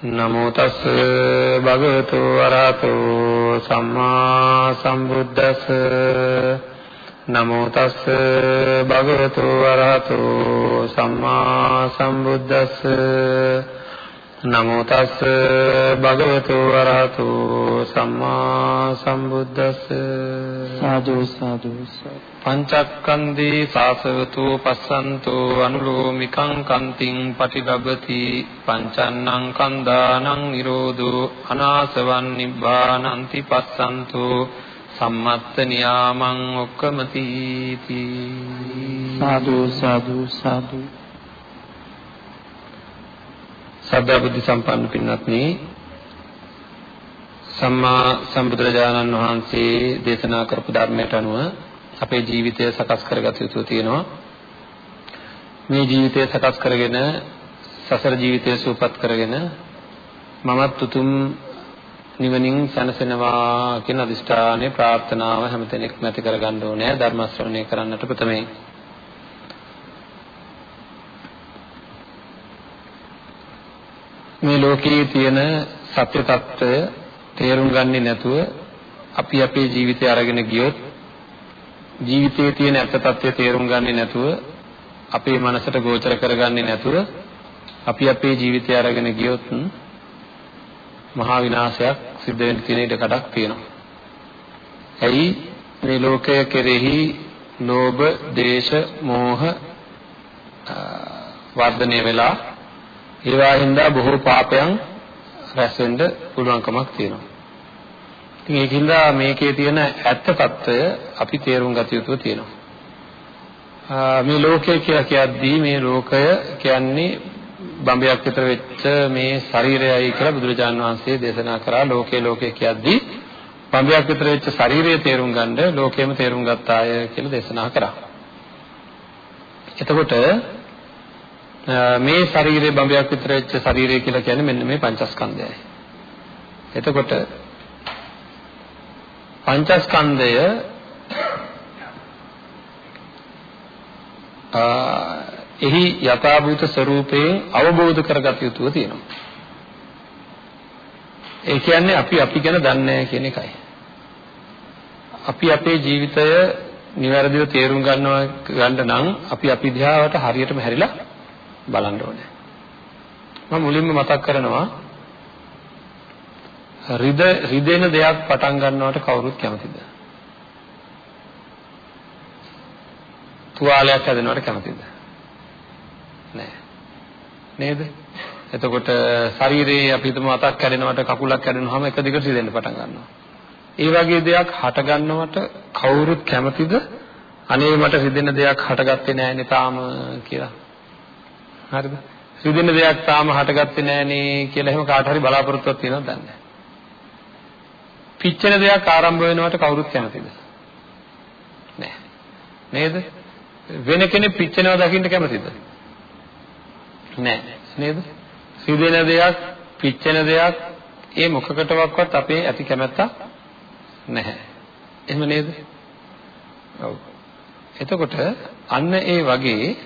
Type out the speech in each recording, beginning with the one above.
නමෝ තස් භගවතු වරහතෝ සම්මා සම්බුද්දස්ස. නමෝ තස් භගවතු වරහතෝ සම්මා සම්බුද්දස්ස. නමෝ තස් භගවතු වරහතෝ සම්මා සම්බුද්දස්ස. සාදු සාදු පංචක්කන්දී සාසවතු පස්සන්තෝ අනුලෝමිකං කන්තිං පටිලබති පංචන්නං කන්දානං නිරෝධෝ අනාසවන් නිබ්බානන්ති පස්සන්තෝ සම්මත්ත නියාමං ඔක්කමති සාදු සාදු සාදු සද්ධා බුද්ධ සම්පන්න පින්වත්නි සම්මා සම්බුදුරජාණන් වහන්සේ දේශනා කරපු ධර්මයට අනුව අපේ ජීවිතය සකස් කරගත යුතු තියෙනවා. මේ ජීවිතය සකස් කරගෙන සසර ජීවිතය සූපත් කරගෙන මමත් උතුම් නිවනින් සැනසෙනවා කියන අදිෂ්ඨානයේ ප්‍රාර්ථනාව හැමතැනකම ඇති කරගන්න ඕනේ. ධර්ම ශ්‍රවණය කරන්නට ප්‍රථමයෙන්. මේ ලෝකයේ තියෙන සත්‍ය తত্ত্বය තේරුම් ගන්නේ නැතුව අපි අපේ ජීවිතය අරගෙන ගියොත් ජීවිතයේ තියෙන ඇත්ත తত্ত্বය තේරුම් ගන්නේ නැතුව අපේ මනසට ගෝචර කරගන්නේ නැතුව අපි අපේ ජීවිතය අරගෙන ගියොත් මහා විනාශයක් සිද්ධ වෙන්න තියෙන ඉඩකඩක් තියෙනවා. ඇයි මේ ලෝකය කෙරෙහි ලෝභ, දේශ, මෝහ වර්ධනය වෙලා ඒවා හින්දා බොහෝ පාපයන් රැස් වෙන්න පුළුවන්කමක් තියෙනවා. ඉතින් ඒකින්ද මේකේ තියෙන ඇත්ත తত্ত্বය අපි තේරුම් ගත යුතුව තියෙනවා. මේ ලෝකය කියලා කියද්දී මේ ලෝකය කියන්නේ බඹයක් විතර වෙච්ච මේ ශරීරයයි කියලා බුදුරජාන් වහන්සේ දේශනා කරා ලෝකේ ලෝකේ කියද්දී බඹයක් විතර වෙච්ච ශරීරය තේරුම් ගන්න ලෝකෙම තේරුම් ගත්තාය කියලා දේශනා කරා. එතකොට මේ ශරීරයේ බඹයක් විතර වෙච්ච ශරීරය කියලා කියන්නේ මෙන්න මේ පංචස්කන්ධයයි. එතකොට පංචස්කන්ධය එහි යථාභූත ස්වરૂපයෙන් අවබෝධ කරගත යුතුව තියෙනවා. ඒ කියන්නේ අපි අපි ගැන දන්නේ කියන එකයි. අපි අපේ ජීවිතය નિවැරදිව තේරුම් ගන්නවා ගන්න නම් අපි අපි දිහාවට හරියටම හැරිලා බලන්න ඕනේ. මම මුලින්ම මතක් කරනවා රිද රිදෙන දෙයක් පටන් ගන්නවට කවුරුත් කැමතිද? තුවාලයක් හැදෙනවට කැමතිද? නෑ. නේද? එතකොට ශරීරයේ අපි හිතමු අතක් කැඩෙනවට කකුලක් කැඩෙනවම එක දිගට රිදෙන්න පටන් ගන්නවා. ඒ වගේ දෙයක් හට ගන්නවට කවුරුත් කැමතිද? අනේ මට රිදෙන දෙයක් හටගත්තේ නෑනේ තාම කියලා. හරිද? රිදෙන දෙයක් තාම හටගත්තේ නෑනේ කියලා එහෙම කාට හරි බලාපොරොත්තුවක් තියෙනවද දන්නේ පිච්චෙන දෙයක් ආරම්භ වෙනවට කවුරුත් කැමතිද? නෑ. නේද? වෙන කෙනෙක් පිච්චෙනවා දකින්න කැමතිද? නෑ. නේද? රිදෙන දෙයක්, පිච්චෙන දෙයක් ඒ මොකකටවත් අපේ ඇති කැමැත්ත නැහැ. එහෙම නේද? ඔව්. එතකොට අන්න ඒ වගේ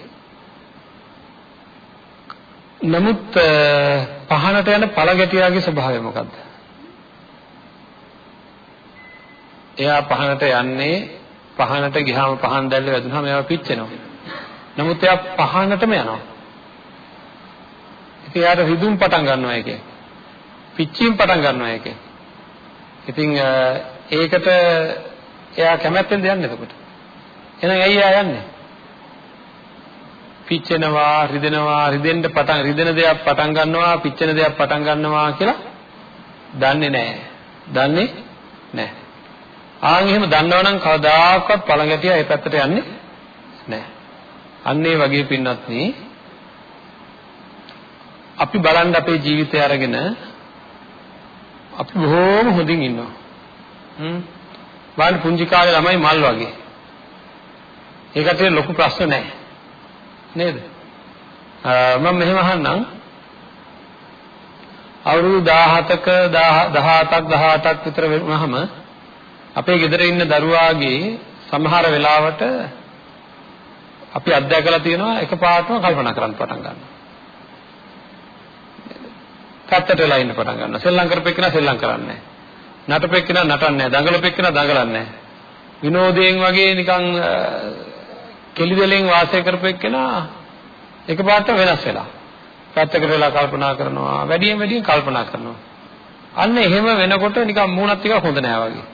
නමුත් පහනට යන පළගැටියාගේ ස්වභාවය මොකද්ද? එයා පහනට යන්නේ පහනට ගියාම පහන් දැල්ල වැදුනහම එයා පිච්චෙනවා. නමුත් එයා පහනටම යනවා. ඉතින් එයාට රිදුම් පටන් ගන්නවා එකේ. පිච්චීම් පටන් ගන්නවා එකේ. ඉතින් ඒකට එයා කැමැත්තෙන්ද යන්නේ එතකොට? එහෙනම් ඇයි එයා යන්නේ? පිච්චෙනවා රිදෙනවා රිදෙන්න පටන් රිදෙන දෙයක් පටන් ගන්නවා පිච්චෙන දෙයක් පටන් ගන්නවා කියලා දන්නේ නැහැ. දන්නේ නැහැ. ආන් එහෙම දන්නවනම් කවදාකවත් පළඟැටියා ඒ පැත්තට යන්නේ නැහැ. අන්න ඒ වගේ පින්නත් අපි බලන්න අපේ ජීවිතය අරගෙන අපි බොහොම හොඳින් ඉන්නවා. හ්ම්. බලන්න පුංචි කාලේ ළමයි මල් වගේ. ඒකට ලොකු ප්‍රශ්න නැහැ. නේද? මම මෙහෙම අහන්නම්. අවුරුදු 17ක 17ක් 18ක් විතර වුණාම අපේ ගෙදර ඉන්න දරුවාගේ සමහර වෙලාවට අපි අත්දැකලා තියෙනවා එකපාරටම කල්පනා කරන්න පටන් ගන්නවා. පැත්තට වෙලා ඉන්න පටන් ගන්නවා. සෙල්ලම් කරපෙන්න සෙල්ලම් කරන්නේ නැහැ. නටපෙන්න නටන්නේ නැහැ. දඟලපෙන්න දඟලන්නේ නැහැ. විනෝදයෙන් වගේ නිකන් කෙලිදෙලෙන් වාසය කරපෙන්න එකපාරට වෙනස් වෙලා. පැත්තකට වෙලා කල්පනා කරනවා. වැඩියෙන් වැඩියෙන් කල්පනා කරනවා. අන්න එහෙම වෙනකොට නිකන් මූණත් ටිකක් හොඳ නෑ වගේ.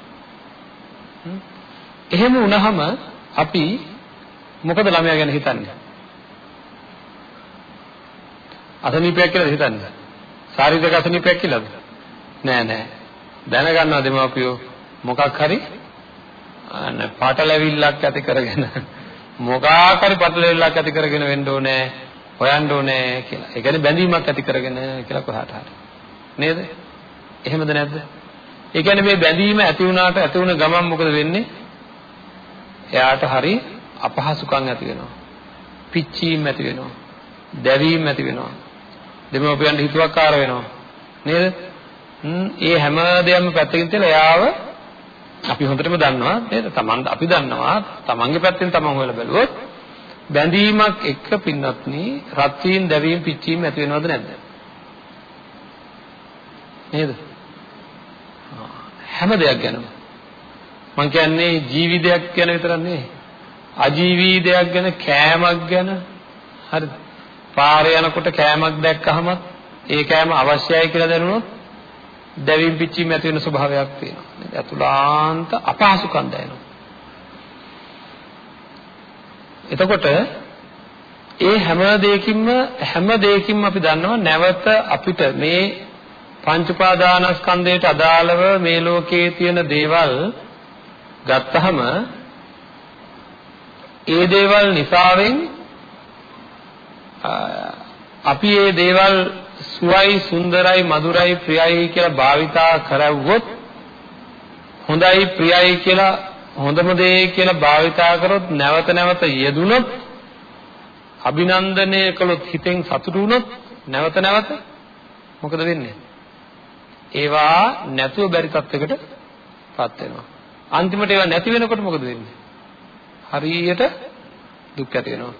එහෙම වුණාම අපි මොකද ළමයා ගැන හිතන්නේ? අසනීපයක් කියලා හිතන්නේ. ශාරීරික අසනීපයක් කියලාද? නෑ නෑ. දැනගන්නවා දෙමාපියෝ මොකක් හරි අන්න පාටලැවිල්ලක් ඇති කරගෙන මොකක් හරි පාටලැවිල්ලක් ඇති කරගෙන වෙන්න ඕනේ හොයන්න ඕනේ කියලා. ඒ කියන්නේ බැඳීමක් ඇති කරගෙන කියලා කොහාට හරි. නේද? එහෙමද නැද්ද? ඒ කියන්නේ මේ බැඳීම ඇති වුණාට ඇති වුණ ගමන් මොකද වෙන්නේ? එයාට හරි අපහසුකම් ඇති වෙනවා. පිච්චීම් ඇති වෙනවා. දැවීම් ඇති වෙනවා. දෙමව්පියන්ට හිතුවක්කාර වෙනවා. නේද? ඒ හැම දෙයක්ම පැත්තකින් තියලා එයාව අපි හොඳටම දන්නවා නේද? Taman අපි දන්නවා Tamanගේ පැත්තෙන් Taman හොයලා බැලුවොත් බැඳීමක් එක්ක පින්නත්නි රත් වීම, දැවීම, පිච්චීම ඇති වෙනවද නැද්ද? නේද? හැම දෙයක් ගැනම මං කියන්නේ ජීවිතයක් ගැන විතරක් නෙවෙයි අජීවී දෙයක් ගැන කෑමක් ගැන හරිද පාරේ යනකොට කෑමක් දැක්කහම ඒ කෑම අවශ්‍යයි කියලා දැනුනොත් දැවීම් පිච්චීම් ඇති වෙන ස්වභාවයක් තියෙනවා. නේද? අතුලාන්ත අපහසුකම් දැනෙනවා. එතකොට ඒ හැම දෙයකින්ම හැම දෙයකින්ම අපි දන්නවා නැවත අපිට මේ පංච උපාදානස්කන්ධයට අදාළව මේ ලෝකයේ තියෙන දේවල් ගත්තහම ඒ දේවල් නිසාවෙන් අපි මේ දේවල් සුවයි සුන්දරයි මధుරයි ප්‍රියයි කියලා භාවිතා කරවුවොත් හොඳයි ප්‍රියයි කියලා හොඳම දේ කියලා භාවිතා කරොත් නැවත නැවත යෙදුනොත් අභිනන්දනය කළොත් හිතෙන් සතුටු වුණොත් නැවත නැවත මොකද වෙන්නේ? ඒවා නැතුව බැරි තත්යකට පත් වෙනවා. අන්තිමට ඒවා නැති වෙනකොට මොකද වෙන්නේ? හරියට දුක් ඇති වෙනවා.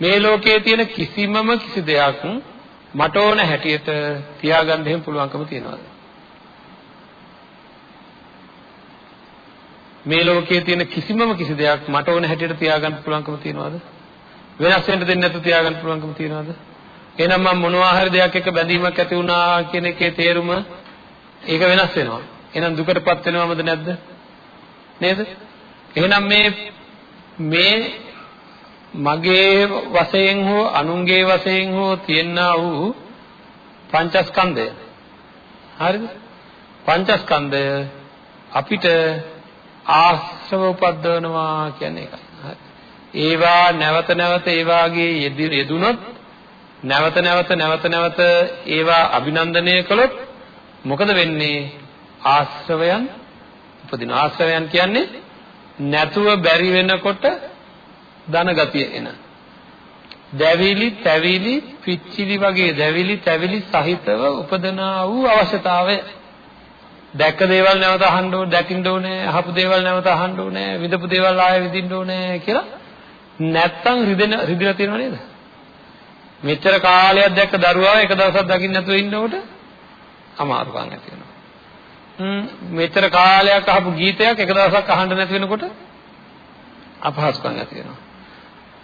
මේ ලෝකයේ තියෙන කිසිමම කිසි දෙයක් මට ඕන හැටියට තියාගන්න එහෙම පුළුවන්කම තියනවාද? මේ ලෝකයේ තියෙන කිසිමම කිසි දෙයක් මට ඕන හැටියට තියාගන්න පුළුවන්කම තියනවාද? වෙනස් වෙන්න දෙන්නේ නැතුව තියාගන්න පුළුවන්කම තියනවාද? එහෙනම් මම මොනවා හරි දෙයක් එක්ක බැඳීමක් ඇති වුණා කියන එකේ තේරුම ඒක වෙනස් වෙනවා. එහෙනම් දුකටපත් වෙනවමද නැද්ද? නේද? එහෙනම් මේ මේ මගේ වශයෙන් හෝ අනුන්ගේ වශයෙන් හෝ තියෙනා වූ පංචස්කන්ධය හරිද? පංචස්කන්ධය අපිට ආශ්‍රව උපද්දවනවා කියන්නේ ඒකයි. හරි. ඒවා නැවත නැවත ඒ වාගේ යෙදුනොත් නැවත නැවත නැවත නැවත ඒවා අභිනන්දනය කළොත් මොකද වෙන්නේ? ආශ්‍රවයන් උපදින ආශ්‍රවයන් කියන්නේ නැතුව බැරි වෙනකොට ධන ගතිය එන. දැවිලි, තැවිලි, පිච්චිලි වගේ දැවිලි, තැවිලි සහිතව උපදනා වූ අවශ්‍යතාවය දැක්ක දේවල් නැවත අහන්න ඕනේ, දකින්න ඕනේ, අහපු දේවල් නැවත අහන්න ඕනේ, විඳපු දේවල් ආයෙ විඳින්න ඕනේ කියලා නැත්තම් රිදෙන රිදලා තියෙනව නේද? මෙච්චර කාලයක් දැක්ක දරුවා එක දවසක් දකින්න නැතුව ඉන්නකොට අමාරුකම් ඇති වෙනවා. හ්ම් මෙච්චර කාලයක් අහපු ගීතයක් එක දවසක් අහන්න නැති වෙනකොට අපහසුකම් ඇති වෙනවා.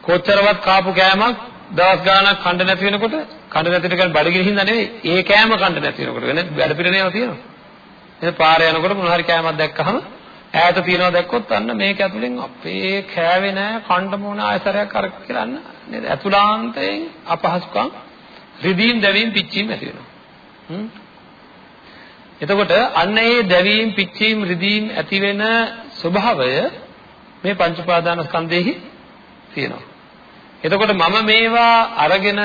කොච්චරවත් කාපු කෑමක් දවස් ගාණක් කන්න නැති වෙනකොට කන්න නැතිට කියන්නේ බඩගිනි හින්දා නෙවෙයි ඒ කෑම කන්න නැති වෙනකොට වෙන වැඩ පිළිවෙලක් තියෙනවා. එහෙනම් පාරේ යනකොට මොන හරි කෑමක් දැක්කහම ඈත තියනවා දැක්කොත් අන්න මේක ඇතුලෙන් අපේ කෑවේ නෑ කන්න මොන ආයතරයක් අර කියලා අන්න නේද? අතුලාන්තයෙන් අපහසුකම් රිදීම් දැවීම් පිච්චීම් ඇති වෙනවා. හ්ම් එතකොට අන්න ඒ දැවීම් පිච්චීම් රිදීම් ඇති වෙන ස්වභාවය මේ පංච උපාදාන ස්කන්ධෙහි තියෙනවා. එතකොට මම මේවා අරගෙන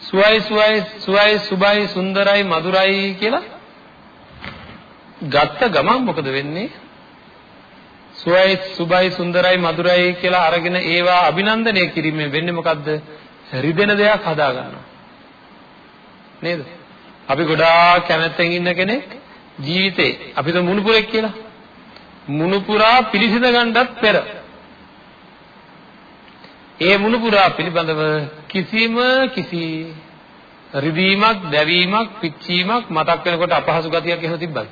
සුවයි සුවයි සුවයි සුබයි සුන්දරයි මధుරයි කියලා ගත්ත ගමන් මොකද වෙන්නේ? සුවයි සුබයි සුන්දරයි මధుරයි කියලා අරගෙන ඒවා අභිනන්දනය කිරීමෙන් වෙන්නේ මොකද්ද? රිදෙන දෙයක් හදා ගන්නවා. නේද? අපි ගොඩාක් කැමැත්තෙන් ඉන්න කෙනෙක් ජීවිතේ අපි තුමු මුණුපුරෙක් කියලා. මුණුපුරා පිළිසිඳ ගන්නත් පෙර ඒ මුණුපුරා පිළිබඳව කිසිම කිසි රිදීමක්, දැවීමක්, පිච්චීමක් මතක් වෙනකොට අපහසු ගතියක් එහෙම තිබ්බද?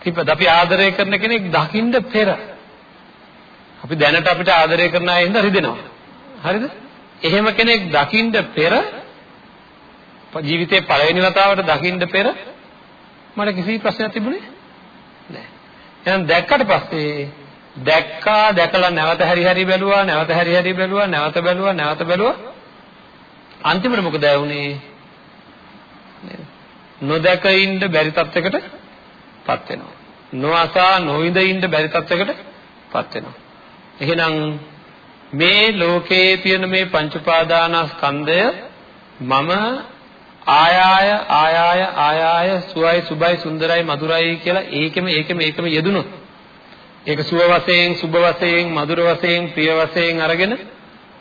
තිබ්බද? අපි ආදරය කරන කෙනෙක් දකින්න පෙර අපි දැනට අපිට ආදරය කරන අය හින්දා රිදෙනවා. හරිද? එහෙම කෙනෙක් දකින්න පෙර ජීවිතේ පළවෙනි වතාවට දකින්න පෙර මට කිසි ප්‍රශ්නයක් තිබුණේ නැහැ. එහෙනම් දැක්කට පස්සේ දැක්කා දැකලා නැවත හැරි හැරි බැලුවා නැවත හැරි හැරි බැලුවා නැවත බැලුවා නැවත බැලුවා. අන්තිමට මොකද වුනේ නොදැක ඉන්න බැරි තත්යකට පත් වෙනවා. නොඅසා නොවිඳ ඉන්න බැරි තත්යකට පත් වෙනවා. එහෙනම් මේ ලෝකයේ තියෙන මේ පංච උපාදානස්කන්ධය මම ආයාය ආයාය ආයාය සුවයි සුබයි සුන්දරයි මధుරයි කියලා ඒකෙම ඒකෙම ඒකෙම යෙදුනොත් ඒක සුව වශයෙන් සුබ වශයෙන් මధుර වශයෙන් ප්‍රිය වශයෙන් අරගෙන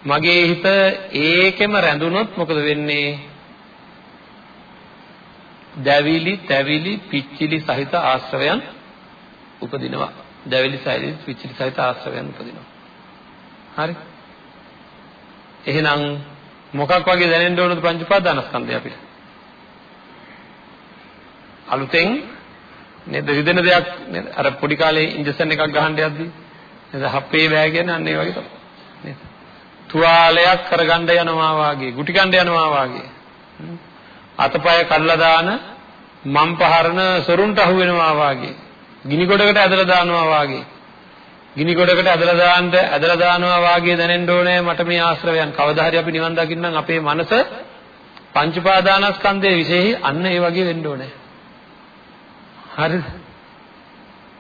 මගේ හිත ඒකෙම රැඳුනොත් මොකද වෙන්නේ? දැවිලි තැවිලි පිච්චිලි සහිත ආශ්‍රවයන් උපදිනවා. දැවිලි සහිත පිච්චිලි සහිත ආශ්‍රවයන් උපදිනවා. හරි. එහෙනම් මොකක් වගේ දැනෙන්න ඕනද පංච උපාදානස්කන්ධය අපිට? අලුතෙන් නේද? රිදෙන දෙයක් නේද? අර පොඩි කාලේ ඉන්ජෙක්ෂන් එකක් ගහන්න යද්දි නේද? හප්පේ බෑ කියන්නේ අන්න ඒ වගේ තමයි. නේද? තුවාලයක් කරගන්න යනවා වාගේ ගුටි කණ්ඩ යනවා වාගේ. අතපය කඩලා දාන මම් පහරන සොරුන්ට අහු වෙනවා වාගේ. ගිනි ගොඩකට ඇදලා දානවා වාගේ. ගිනි ගොඩකට ඇදලා දාන්න ඇදලා දානවා වාගේ දැනෙන්න ඕනේ මට මේ ආශ්‍රවයන්. කවදා හරි අපි නිවන් දකින්නම් අපේ මනස පංච පාදානස්කන්ධයේ විශේෂයි. අන්න ඒ වගේ වෙන්න ඕනේ. හරිද?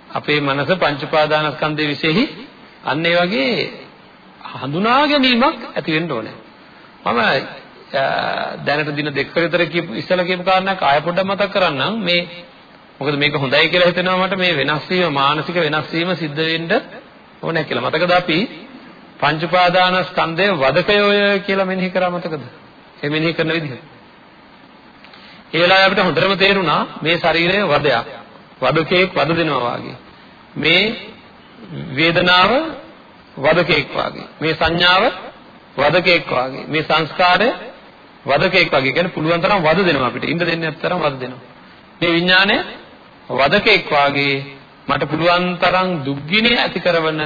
අපේ මනස පංච පාදානස්කන්ධයේ විශේෂයි අන්න ඒ වගේ හඳුනා ගැනීමක් ඇති වෙන්න ඕනේ. මම දැනට දින දෙකක විතර කියපු ඉස්සලා කියපු කාරණාවක් ආය පොඩ්ඩක් මතක් කරන්නම් මේ මොකද මේක හොඳයි කියලා හිතෙනවා මට මේ වෙනස් වීම මානසික වෙනස් වීම සිද්ධ වෙන්න ඕනේ කියලා. මතකද අපි පංච පාදානස්කන්ධයේ වදකයෝය කියලා මෙනෙහි කරා මතකද? ඒ මෙනෙහි කරන විදිහ. ඒ වෙලාවේ අපිට හොඳටම තේරුණා මේ ශරීරය වදයක්. වදකෙක් වද දෙනවා වාගේ. මේ වේදනාව වදකෙක් වාගේ. මේ සංඥාව වදකෙක් වාගේ. මේ සංස්කාරය වදකෙක් වගේ. කියන්නේ පුළුවන් තරම් වද දෙනවා අපිට. ඉන්න දෙන්නේ නැත්තරම් වද දෙනවා. මේ විඥානය වදකෙක් වාගේ මට පුළුවන් තරම් දුක්ගිනේ ඇති කරන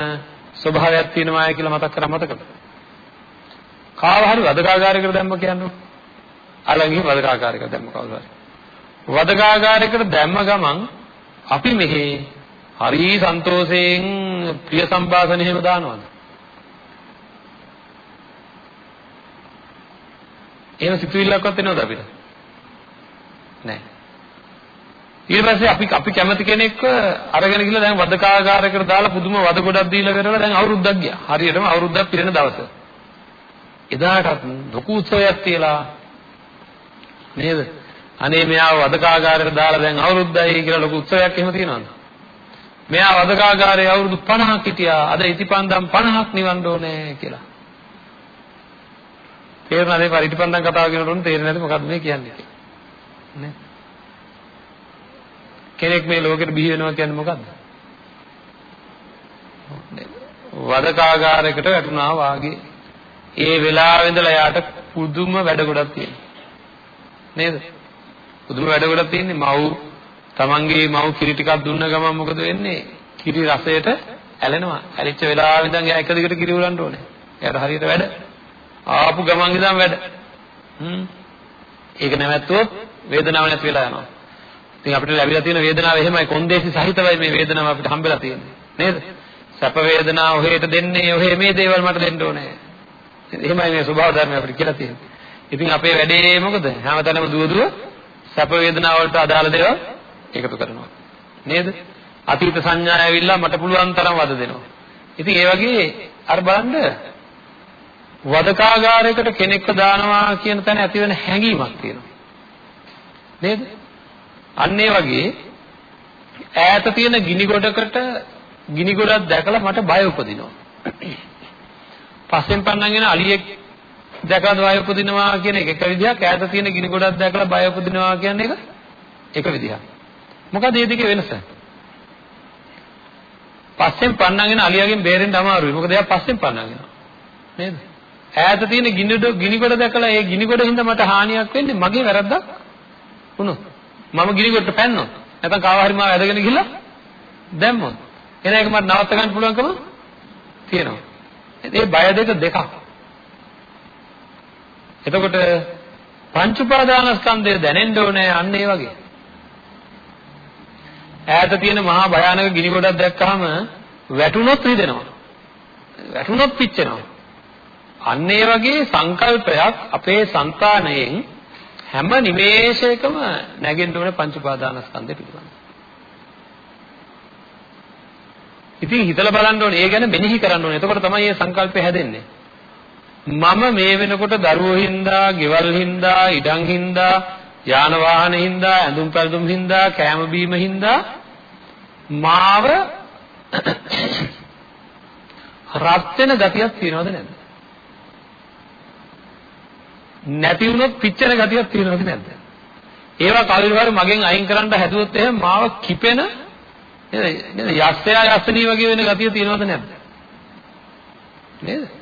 ස්වභාවයක් තියෙනවා කියලා මතක් කරා මතකද? කාව හරි වදකාගාරයකට දැම්ම කියන්නේ. අලංගි වදකාගාරයකට දැම්ම කවුරු හරි. වදකාගාරයකට දැම්ම ගමන් අපි මෙහි හරි සන්තෝෂයෙන් ප්‍රිය සම්භාෂණ එහෙම දානවද? එහෙම සිතුවිල්ලක්වත් එනවද අපිට? නැහැ. ඊට පස්සේ අපි අපි කැමති කෙනෙක්ව අරගෙන ගිහලා දැන් වදකාගාරයකට දාලා පුදුම වද ගොඩක් දීලා කරලා දැන් අවුරුද්දක් ගියා. හරියටම අවුරුද්දක් පිරෙන දවස. එදාටත් ලොකු උත්සවයක් තියලා නේද? අනේ මෙයාව වදකාගාරයට දාලා දැන් අවුරුද්දයි කියලා ලොකු උත්සවයක් එහෙම තියනවද? මෙයා වදකාගාරයේ අවුරුදු 50ක් හිටියා. අද ඉතිපන්දම් 50ක් නිවන්න ඕනේ කියලා. තේරුණාද මේ පරිටිපන්දම් කතාව කියනකොට තේරෙන්නේ නැද්ද මොකද්ද මේ කියන්නේ කියලා? නේ? කෙනෙක් මේ ලෝකෙට බිහි වෙනවා කියන්නේ මොකද්ද? වදකාගාරයකට වැටුණා වාගේ. ඒ වෙලාවෙ ඉඳලා යාට පුදුම වැඩ ගොඩක් තියෙනවා. නේද? පුදුම වැඩ ගොඩක් තියෙන්නේ මව්. තමන්ගේ මව් කිරි ටිකක් දුන්න ගමන් මොකද වෙන්නේ? කිරි රසයට ඇලෙනවා. ඇලිච්ච වෙලාවෙ ඉඳන් එයා එක දිගට කිරි උලන්න ඕනේ. එයාට හරියට වැඩ. ආපු ගමන් ඉඳන් වැඩ. හ්ම්. ඒක නැවැත්තුවොත් වේදනාවක් නැති වෙලා යනවා. ඉතින් අපිට ලැබිලා තියෙන වේදනාව එහෙමයි. කොන්දේසි සහිතවයි මේ වේදනාව අපිට හම්බෙලා තියෙන්නේ. නේද? සැප වේදනාව ඔහෙට දෙන්නේ ඔහෙ මේ දේවල් මට දෙන්න ඕනේ. එහෙමයි මේ ස්වභාව ධර්මය අපිට කියලා තියෙන්නේ. ඉතින් අපේ වැඩේ මොකද? හැමතැනම දුව දුව සැප වේදනා වලට අදාළ දේවල් එකතු කරනවා. නේද? අතීත සංඥා ඇවිල්ලා මට පුළුවන් තරම් වද දෙනවා. ඉතින් ඒ වගේ අර බලන්න වදකාගාරයකට කෙනෙක්ව දානවා කියන තැන ඇති වෙන හැඟීමක් තියෙනවා. නේද? අන්න ඒ වගේ ඈත තියෙන ගිනි ගොඩකට ගිනි ගොඩක් දැකලා මට බය උපදිනවා. පස්සෙන් පන්නගෙන අලියෙක් දැකලා බය උපදිනවා කියන එක එක විදිහක් ඈත තියෙන ගිනි ගොඩක් දැකලා බය උපදිනවා කියන එක එක විදිහක්. මොකද මේ දෙකේ වෙනස? පස්සෙන් පන්නගෙන අලියාගෙන් බේරෙන්න අමාරුයි. මොකද එයා පස්සෙන් පන්නගෙන. නේද? ඈත තියෙන ගිනි ගිනි ගොඩ දැකලා ඒ ගිනි ගොඩ හින්දා මට හානියක් වෙන්නේ මගේ වැරද්දක් වුණොත්. මම ගිනි ගොඩට පැන්නොත්. නැත්නම් කාව හරි මාව ඇදගෙන ගිහලා දැම්මොත්. එන එක මට නවත්ත ගන්න පුළුවන්කම තියෙනවා. ඒ බය දෙක දෙකක්. එතකොට පංච උපාදානස්කන්ධය දැනෙන්න ඕනේ අන්න ඒ වගේ. ඈත තියෙන මහා භයානක ගිනි ගොඩක් දැක්කහම වැටුනොත් රිදෙනවා. වැටුනොත් පිච්චෙනවා. අන්න ඒ වගේ සංකල්පයක් අපේ సంతාණයෙන් හැම නිමේෂයකම නැගෙන්න ඕනේ පංච උපාදානස්කන්ධය පිළිබඳව. ඉතින් හිතලා බලන්න ඕනේ ඒ ගැන මෙනෙහි කරන්න ඕනේ. එතකොට තමයි මේ සංකල්පය හැදෙන්නේ. මම මේ වෙනකොට දරුවෝ හින්දා, ගෙවල් හින්දා, ඉඩම් හින්දා, යාන වාහන හින්දා, ඇඳුම් පැළඳුම් හින්දා, කෑම බීම හින්දා මාව රත් වෙන ගතියක් තියෙනවද නැද්ද? නැති වුණොත් පිච්චෙන ගතියක් තියෙනවද නැද්ද? ඒවා කවුරු හරි මගෙන් අයින් කරන්න හැදුවොත් එහෙම මාව කිපෙන නේද? නේද? යස්සයා යස්සනී වගේ වෙන ගතිය තියෙනවද නැද්ද? නේද?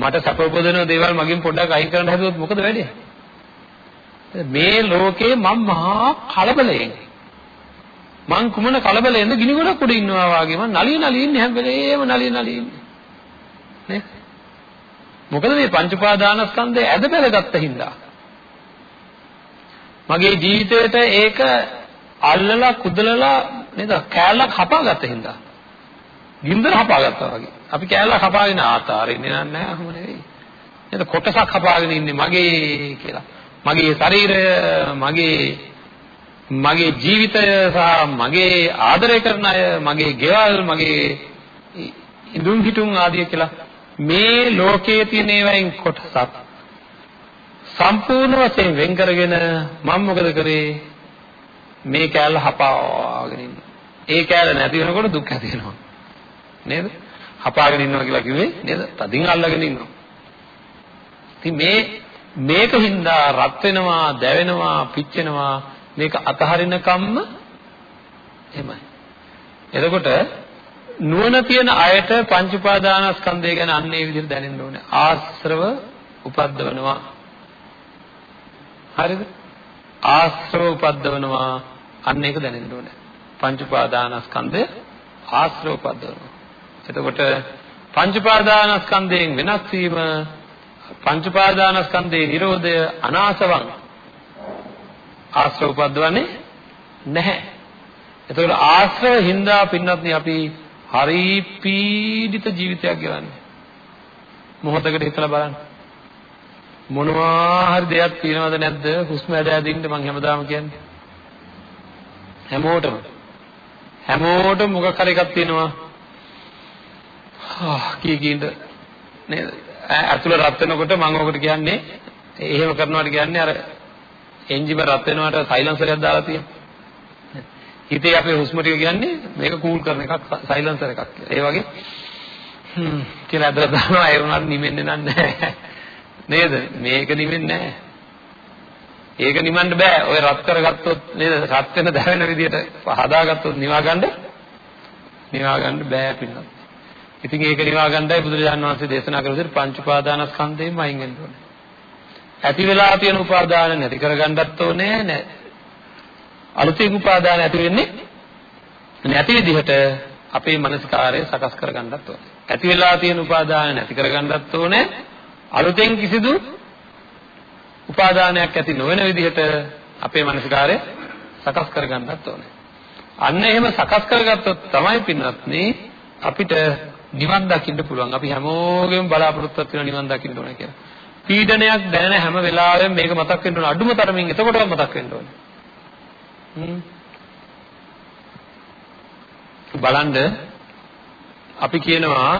මට සැප උපදින දේවල් මගෙන් පොඩ්ඩක් අයින් කරන්න හැදුවොත් මොකද වෙන්නේ? මේ ලෝකේ මම මහා කලබලයෙන්. මං කුමන කලබලයෙන්ද ගිනි ගොඩක් උඩ ඉන්නවා වගේ. මං නලිය නලිය ඉන්නේ හැම වෙලේම නලිය නලිය ඉන්නේ. නේ? මොකද මේ පංච උපාදානස්කන්ධය ඇද බැලගත්ත හින්දා. මගේ ජීවිතේට ඒක අල්ලලා කුදලලා නේද? කෑල්ලක් හපාගත්ත හින්දා. ගින්දර හපාගත්තා වගේ. අපි කෑල්ලක් හපාගෙන ආතාරින්නේ නැහැ අහම නෙවෙයි නේද කොටසක් හපාගෙන ඉන්නේ මගේ කියලා මගේ ශරීරය මගේ මගේ ජීවිතය සහ මගේ ආදරය කරන අය මගේ ගෙවල් මගේ ඉදුම් හිටුම් ආදිය කියලා මේ ලෝකයේ තියෙන ඒවායින් කොටසක් සම්පූර්ණ වශයෙන් වෙන් කරගෙන මම මොකද කරේ මේ කෑල්ල හපාගෙන ඉන්න. ඒ කෑල්ල නැති වෙනකොට දුක් ඇති වෙනවා. නේද? හපාගෙන ඉන්නවා කියලා කිව්වේ නේද? තදින් අල්ලගෙන ඉන්නවා. ඉතින් මේ මේක හින්දා රත් වෙනවා, දැවෙනවා, පිච්චෙනවා මේක අතහරින කම්ම එහෙමයි. එතකොට නුවණ තියෙන අයට පංච උපාදානස්කන්ධය ගැන අන්න ඒ විදිහට දැනෙන්න ඕනේ. ආශ්‍රව උපද්දවනවා. හරිද? ආශ්‍රව උපද්දවනවා. අන්න ඒක දැනෙන්න ඕනේ. පංච උපාදානස්කන්ධය ආශ්‍රව උපද්දවනවා. එතකොට පංච උපාදානස්කන්ධයෙන් වෙනස් වීම පංච උපාදානස්කන්ධයේ Nirodha අනාසවං ආශ්‍රව උපද්දවන්නේ නැහැ. එතකොට ආශ්‍රව හින්දා පින්නත්නි අපි හරි පීඩිත ජීවිතයක් ගෙවන්නේ. මොහොතකට හිතලා බලන්න. මොනවා හරි දෙයක් තියෙනවද නැද්ද? හුස්ම ඇද ඇදින්න මම හැමදාම කියන්නේ. හැමෝටම හැමෝටම මොකක් හරි එකක් තියෙනවා. ආ කී කීඳ නේද? ඇතුළ රත් වෙනකොට මම ඔකට කියන්නේ එහෙම කරනවාට කියන්නේ අර එන්ජිම රත් වෙනවට සයිලන්සරයක් දාලා තියෙනවා. හිතේ අපේ හුස්ම ටික කියන්නේ මේක කූල් කරන එකක් සයිලන්සර් එකක් කියලා. ඒ වගේ හ්ම් කියලා අදලා දානවා ඒ වුණාට නිවෙන්නේ නැහැ. නේද? මේක නිවෙන්නේ නැහැ. ඒක නිවන්න බෑ. ඔය රත් කරගත්තොත් නේද? රත් වෙන දැවෙන විදියට හදාගත්තොත් නිවා ගන්න නිවා ගන්න බෑ පින්නත්. ඉතින් ඒක නිවා ගන්නයි බුදුරජාණන් වහන්සේ දේශනා කළ විදිහට පංච උපාදානස්කන්ධයෙන් අයින් වෙන්න ඕනේ. ඇති වෙලා තියෙන උපාදාන නැති කරගන්නත් ඕනේ නෑ. අලුතින් උපාදාන ඇති වෙන්නේ නැති විදිහට අපේ මනස්කාරය සකස් කරගන්නත් ඕනේ. ඇති වෙලා තියෙන උපාදාන නැති කරගන්නත් ඕනේ. අලුතෙන් කිසිදු උපාදානයක් ඇති නොවන විදිහට අපේ මනස්කාරය සකස් කරගන්නත් ඕනේ. අන්න එහෙම සකස් කරගත්තොත් තමයි පින්වත්නි අපිට නිවන් දකින්න පුළුවන්. අපි හැමෝගෙම බලාපොරොත්තු වෙන නිවන් දකින්න ඕනේ කියලා. පීඩනයක් දැනෙන හැම වෙලාවෙම මේක මතක් වෙන්න ඕන අඩුම තරමින් එතකොටවත් මතක් වෙන්න ඕනේ. බලන්න අපි කියනවා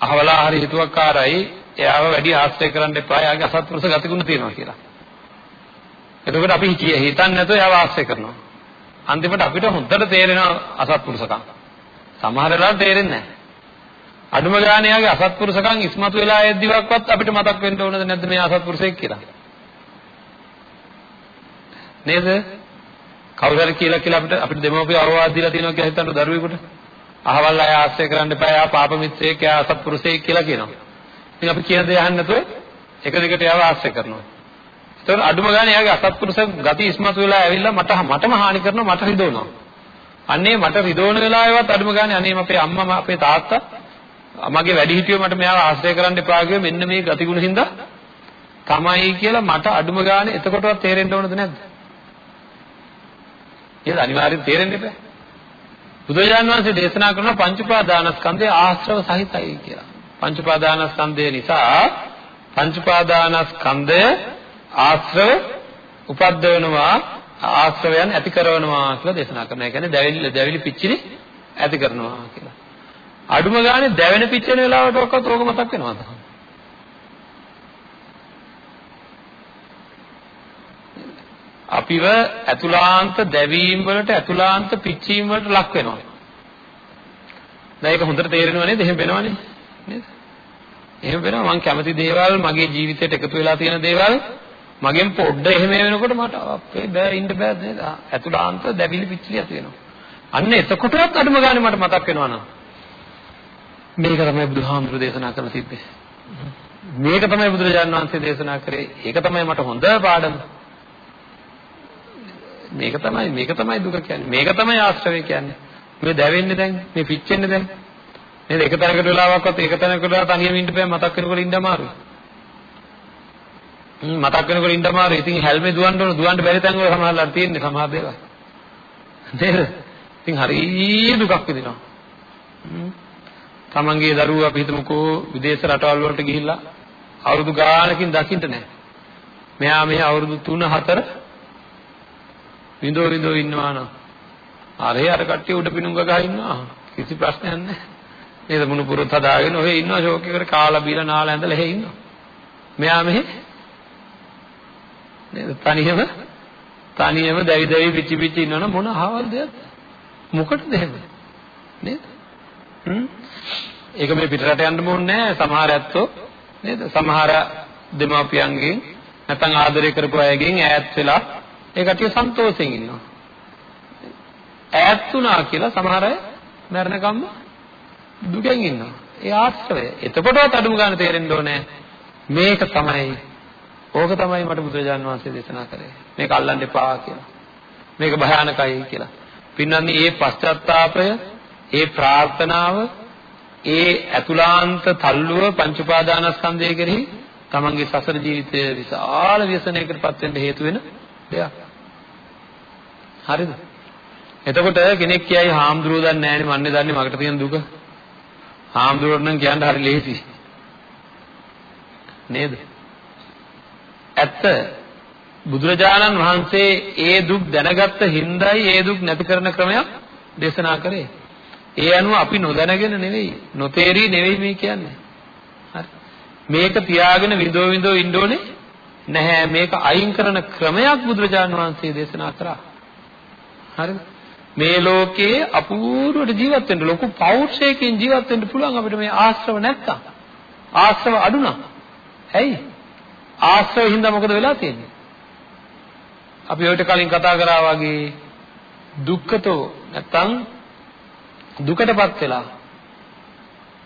අහවලා හරි හිතුවක්කාරයි එයාව වැඩි ආශ්‍රය කරන්න එපා. එයාගේ අසත්පුරුෂ ගතිගුණ තියෙනවා කියලා. එතකොට අපි හිතන්නේ නැතුව එයාව ආශ්‍රය කරනවා. අන්තිමට අපිට හොඳට තේරෙනවා අසත්පුරුෂකම්. සමහර වෙලාවට තේරෙන්නේ නැහැ. අඩුම ගානේ යාගේ අසත්පුරුෂකම් ඉස්මතු වෙලා යද්දිවක්වත් අපිට මතක් වෙන්න ඕනද නැද්ද මේ අසත්පුරුෂයෙක් කියලා? නේද? කවුරු හරි කියලා කියලා අපිට අපිට දෙමව්පිය අවවාද දීලා තියෙනවා කියලා හිතන්න දරුවෙකුට. අහවල් අය ආශ්‍රය කරන්න එපා. යා පාප මිත්‍රයෙක්, යා අසත්පුරුෂයෙක් කියලා කියනවා. ඉතින් අපි කියන දේ අහන්න නැතුව එක දිගට යාව ආශ්‍රය කරනවා. ඒතකොට අඩුම ගානේ යාගේ අසත්පුරුෂ ගති ඉස්මතු වෙලා ඇවිල්ලා මට මටම හානි කරනවා මට රිදවනවා. අන්නේ මට රිදවන වෙලාවෙවත් අඩුම ගානේ අනේ අපේ අම්මා අපේ තාත්තා මගේ වැඩිහිටියෝ මට මෙයාව ආශ්‍රය කරන්න එපා කිව්වේ මෙන්න මේ ගතිගුණ හින්දා තමයි කියලා මට අඩුම ගානේ එතකොටවත් තේරෙන්න ඕනද නැද්ද? ඒක අනිවාර්යෙන් තේරෙන්න එපා. බුදුරජාණන් වහන්සේ දේශනා කරන පංච උපාදානස්කන්ධය ආශ්‍රව සහිතයි කියලා. පංච උපාදානස්කන්ධය නිසා පංච උපාදානස්කන්ධය ආශ්‍රව උපද්දවනවා ආශ්‍රවයන් ඇති කරනවා කියලා දේශනා කරනවා. ඒ කියන්නේ දැවිලි දැවිලි පිච්චිලි ඇති කරනවා කියලා. අඩුම ගානේ දැවෙන පිච්චෙන වෙලාවට ඔක්කොත් ඕක මතක් වෙනවද? අපිව ඇතුලාන්ත දැවීම් වලට ඇතුලාන්ත පිච්චීම් වලට ලක් වෙනවා. දැන් ඒක හොඳට තේරෙනව නේද? එහෙම වෙනවනේ. නේද? එහෙම වෙනවා මම කැමති දේවල් මගේ ජීවිතයට එකතු වෙලා තියෙන දේවල් මගෙන් පොඩ්ඩ එහෙම වෙනකොට මට අපේ බෑ ඉන්න බෑ නේද? ඇතුලාන්ත දැවිලි පිච්චිලි ඇති වෙනවා. අන්න එතකොටවත් අඩුම ගානේ මට මතක් වෙනවා නම් මේක තමයි බුදුහාමුදුරු දේශනා කරලා තිබ්බේ. මේක තමයි බුදුරජාණන් වහන්සේ දේශනා කරේ. ඒක තමයි මට හොඳ පාඩම. මේක තමයි මේක තමයි දුක කියන්නේ. මේක තමයි ආශ්‍රවය කියන්නේ. මේ දැවෙන්නේ දැන්, මේ පිච්චෙන්නේ දැන්. නේද? එක තැනකට වෙලාවක්වත් එක තැනකට වෙලා තනියම ඉන්න බෑ මතක් වෙනකොට ඉන්න අමාරුයි. හ්ම් මතක් වෙනකොට ඉන්න අමාරුයි. ඉතින් හැල්මේ දුවන්න ඕන දුවන්න බැරි තැන් වල සමහරවල් තියෙන්නේ සමහර දේවල්. නේද? ඉතින් හරිය දුකක් විඳිනවා. හ්ම් තමන්ගේ දරුවෝ අපි හිතමුකෝ විදේශ රටවල් වලට ගිහිල්ලා අවුරුදු ගානකින් දකින්න නැහැ. මෙහා මෙහා අවුරුදු 3 4 විඳෝ විඳෝ ඉන්නවා නම් අරේ අර කට්ටිය උඩ පිණුම් ගගා ඉන්නවා. කිසි ප්‍රශ්නයක් නැහැ. නේද මුණු පුරුත් හදාගෙන ඔහෙ ඉන්නවා ෂෝක් එකකට කාලා බීලා නාලා ඇඳලා එහෙ ඉන්නවා. මෙයා මෙහෙ නේද තනියම තනියම දැවි දැවි පිච්චි පිච්චි ඉන්නවනම් මොන අහවල් දෙයක්ද? මොකටද එහෙම? නේද? හ්ම් ඒක මේ පිටරට යන්න ඕනේ නැහැ සමහර ඇත්තෝ නේද? සමහර දෙමාපියන්ගෙන් නැත්නම් ආදරය කරපු අයගෙන් ඈත් වෙලා ඒ කටිය සන්තෝෂෙන් ඉන්නවා. ඈත් වුණා කියලා සමහර අය මරණකම්ම දුකෙන් ඉන්නවා. ඒ ආශ්‍රය. එතකොටවත් අඩුම ගන්න තේරෙන්න ඕනේ මේක තමයි ඕක තමයි මට බුදුරජාන් වහන්සේ දේශනා කරේ. මේක අල්ලන්න එපා කියලා. මේක භයානකයි කියලා. පින්නන්නේ මේ පශ්චාත්තාපය, ඒ ප්‍රාර්ථනාව ඒ ඇතුලාන්ත තල්ලුව පංච උපාදානස්කන්ධය කෙරෙහි තමන්ගේ සසර ජීවිතය විශාල ව්‍යසනයකටපත් වෙන්න හේතු වෙන දෙයක්. හරිද? එතකොට කෙනෙක් කියයි හාමුදුරුවෝ දන්නේ නැහැනේ මන්නේ දන්නේ මකට තියෙන දුක. හාමුදුරුවෝ නම් කියන්න හරි ලේසි. නේද? ඇත්ත බුදුරජාණන් වහන්සේ ඒ දුක් දැනගත්ත හින්දායි ඒ දුක් නැති කරන ක්‍රමයක් දේශනා කරේ. ඒ අනුව අපි නොදැනගෙන නෙවෙයි, නොතේරී නෙවෙයි මේ කියන්නේ. හරි. මේක තියාගෙන විඳෝ විඳෝ ඉන්න ඕනේ නැහැ. මේක අයින් කරන ක්‍රමයක් බුදුරජාණන් වහන්සේ දේශනා කරා. හරිද? මේ ලෝකයේ අපූර්වට ජීවත් වෙන්න ලොකු පෞරුෂයකින් ජීවත් වෙන්න පුළුවන් අපිට මේ ආශ්‍රව නැත්තම්. ආශ්‍රව අඩු නම්. ඇයි? ආශ්‍රව හින්දා මොකද වෙලා තියෙන්නේ? අපි ඔයිට කලින් කතා කරා වගේ දුක්ඛතෝ නැත්තම් දුකටපත් වෙලා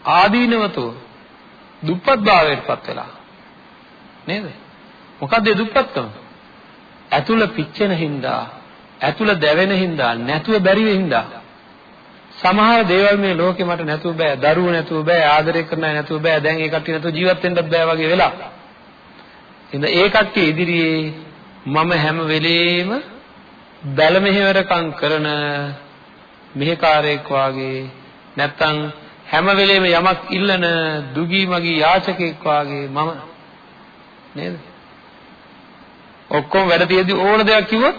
ආදීනවතෝ දුප්පත් භාවයටපත් වෙලා. නේද? මොකද්ද දුප්පත්කම? ඇතුළ පිච්චෙන හින්දා ඇතුළ දැවෙන හින්දා නැතුව බැරි හින්දා. සමහර දේවල් මේ ලෝකේ මට නැතුව බෑ දරුවෝ නැතුව බෑ ආදරය කරන්න නැතුව බෑ දැන් ඒ කට්ටිය නැතුව ජීවත් වෙන්නත් බෑ වගේ වෙලා. ඉතින් ඒ කට්ටිය ඉදිරියේ මම හැම වෙලේම බැල මෙහෙවරකම් කරන මෙහෙකාරයෙක් වාගේ නැත්තම් හැම වෙලේම යමක් ඉල්ලන දුගී මගී යාචකෙක් වාගේ මම නේද? ඔක්කොම වැඩ තියදී ඕන දෙයක් කිව්වොත්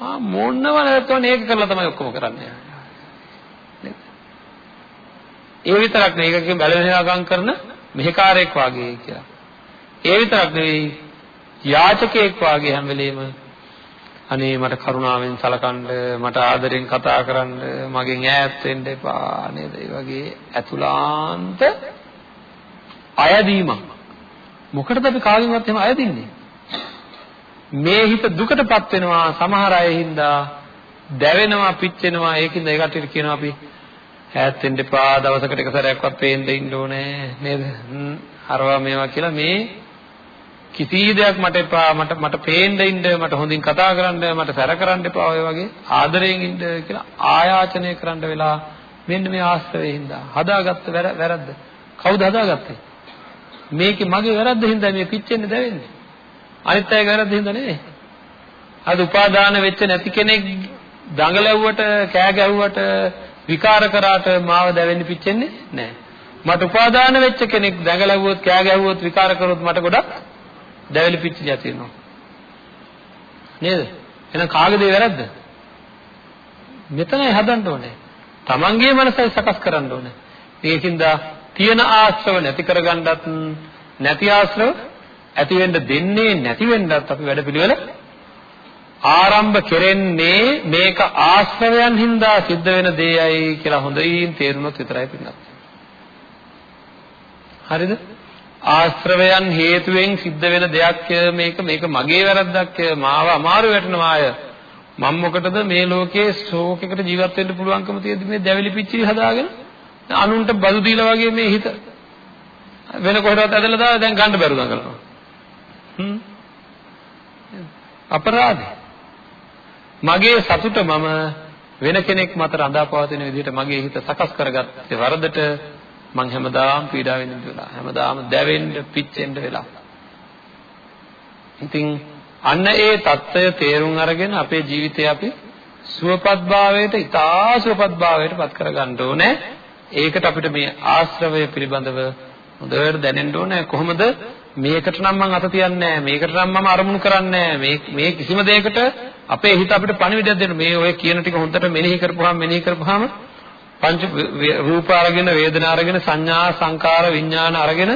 ආ මොන්නව නැත්නම් ඒක කරලා තමයි ඔක්කොම කරන්නේ. නේද? ඒ විතරක් නෙවෙයි ඒකකින් බැලවෙනකම් කරන මෙහෙකාරයෙක් වාගේ කියලා. ඒ විතරක් නෙවෙයි යාචකයෙක් වාගේ හැම වෙලෙම අනේ මට කරුණාවෙන් සලකන්න මට ආදරෙන් කතා කරන්න මගෙන් ඈත් වෙන්න එපා නේද? ඒ වගේ අතුලාන්ත අයදීමක්. මොකටද අපි කාගෙන්වත් එහෙම අයදින්නේ? මේ හිත දුකටපත් වෙනවා සමහර අය හින්දා දැවෙනවා පිච්චෙනවා ඒකින්ද ඒ කට්ටියට කියනවා අපි ඈත් වෙන්න එපා දවසකට එක සැරයක්වත් පේන්න ඉන්න ඕනේ නේද? අරවා මේවා කියලා මේ කිසි දෙයක් මට එපා මට මට පේන්න ඉන්න මට හොඳින් කතා කරන්න මට සැර කරන්න එපා ඔය වගේ ආදරයෙන් ඉන්න කියලා ආයාචනය කරන්න වෙලා මෙන්න මේ ආශ්‍රවයෙන් හින්දා. හදාගත්ත වැරද්ද. කවුද හදාගත්තේ? මේකේ මගේ වැරද්ද හින්දා මේ පිච්චෙන්නේ දැවෙන්නේ. අනිත් අයගේ වැරද්ද හින්දා නෙවෙයි. අද උපාදාන වෙච්ච නැති කෙනෙක් දඟලැව්වට කෑ ගැහුවට විකාර කරාට මාව දැවෙන්නේ පිච්චෙන්නේ නැහැ. මට උපාදාන වෙච්ච කෙනෙක් දඟලැව්වොත් කෑ ගැහුවොත් විකාර කරොත් මට ගොඩක් දැවිලි පිච්චිලා තියෙනවා. නේද? එහෙනම් කාගේද වැරද්ද? මෙතනයි හදන්න ඕනේ. තමන්ගේ මනසයි සකස් කරන්න ඕනේ. ඒකින්ද තියෙන ආශ්‍රව නැති කරගන්නත් නැති ආශ්‍රව ඇති වෙන්න දෙන්නේ නැති වෙන්නත් අපි වැඩපිළිවෙල ආරම්භ කෙරෙන්නේ මේක ආශ්‍රවයන් හින්දා සිද්ධ වෙන දෙයයි කියලා හොඳින් තේරුනොත් විතරයි පින්නත්. හරිද? ආශ්‍රවයන් හේතුවෙන් සිද්ධ වෙන දෙයක් මේක මේක මගේ වැරද්දක් මාව අමාරු වැටෙනවා අය මම මොකටද මේ ලෝකයේ ශෝකයකට ජීවත් වෙන්න පුළුවන්කම තියෙද්දි මේ දැවිලි පිච්චිලි හදාගෙන? අනුන්ට බදු දීලා වගේ මේ හිත. වෙන කොහෙවත් ඇදලා දාලා දැන් ගන්න බැරුව දඟලනවා හ්ම්. අපරාධේ මගේ සතුට මම වෙන කෙනෙක් මත රඳාපවතින විදිහට මගේ හිත සකස් කරගත්තේ වරදට මං හැමදාම පීඩාවෙන් ඉඳලා හැමදාම දැවෙන්න පිච්චෙන්න වෙලා. ඉතින් අන්න ඒ தত্ত্বය තේරුම් අරගෙන අපේ ජීවිතය අපි සුවපත්භාවයට ඉතා සුවපත්භාවයට පත් කරගන්න ඕනේ. ඒකට අපිට මේ ආශ්‍රවය පිළිබඳව හොඳට දැනෙන්න ඕනේ. කොහොමද? මේකට නම් මම අත තියන්නේ මේකට නම් මම අරමුණු කරන්නේ මේ මේ කිසිම දෙයකට අපේ හිත අපිට පණිවිඩයක් දෙන්න. මේ ඔය කියන ටික හොඳට මෙනෙහි කරපුවාම මෙනෙහි කරපුවාම පංච රූප අරගෙන වේදනා අරගෙන සංඥා සංකාර විඥාන අරගෙන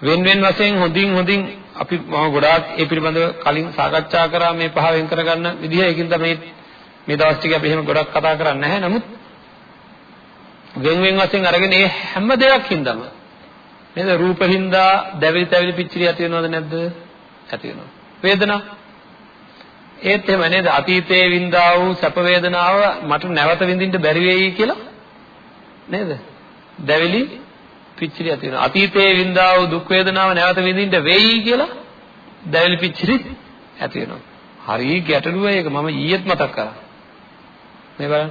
වෙන වෙන වශයෙන් හොඳින් හොඳින් අපි මම ගොඩාක් ඒ පිළිබඳව කලින් සාකච්ඡා කරා මේ පහ වෙන් කරගන්න විදිහ. ඒකින්ද මේ මේ දවස් ටික අපි එහෙම ගොඩක් කතා කරන්නේ නැහැ. නමුත් වෙන වෙන වශයෙන් අරගෙන මේ හැම දෙයක් හින්දාම නේද රූපහින්දා දැවිලි තැවිලි පිච්චිලි ඇති වෙනවද නැද්ද? ඇති වෙනවා. වේදනා. ඒත් එහෙම නේද? අතීතයේ වින්දා වූ සැප වේදනාව මට නැවත විඳින්න බැරි වෙයි කියලා නේද? දැවිලි පිච්චිලි ඇති වෙනවා. අතීතයේ වින්දා වූ දුක් වේදනාව නැවත විඳින්න වෙයි කියලා දැවිලි පිච්චිලි ඇති වෙනවා. හරි ගැටලුව ඒක මම ඊයේත් මතක් කරා. මේ බලන්න.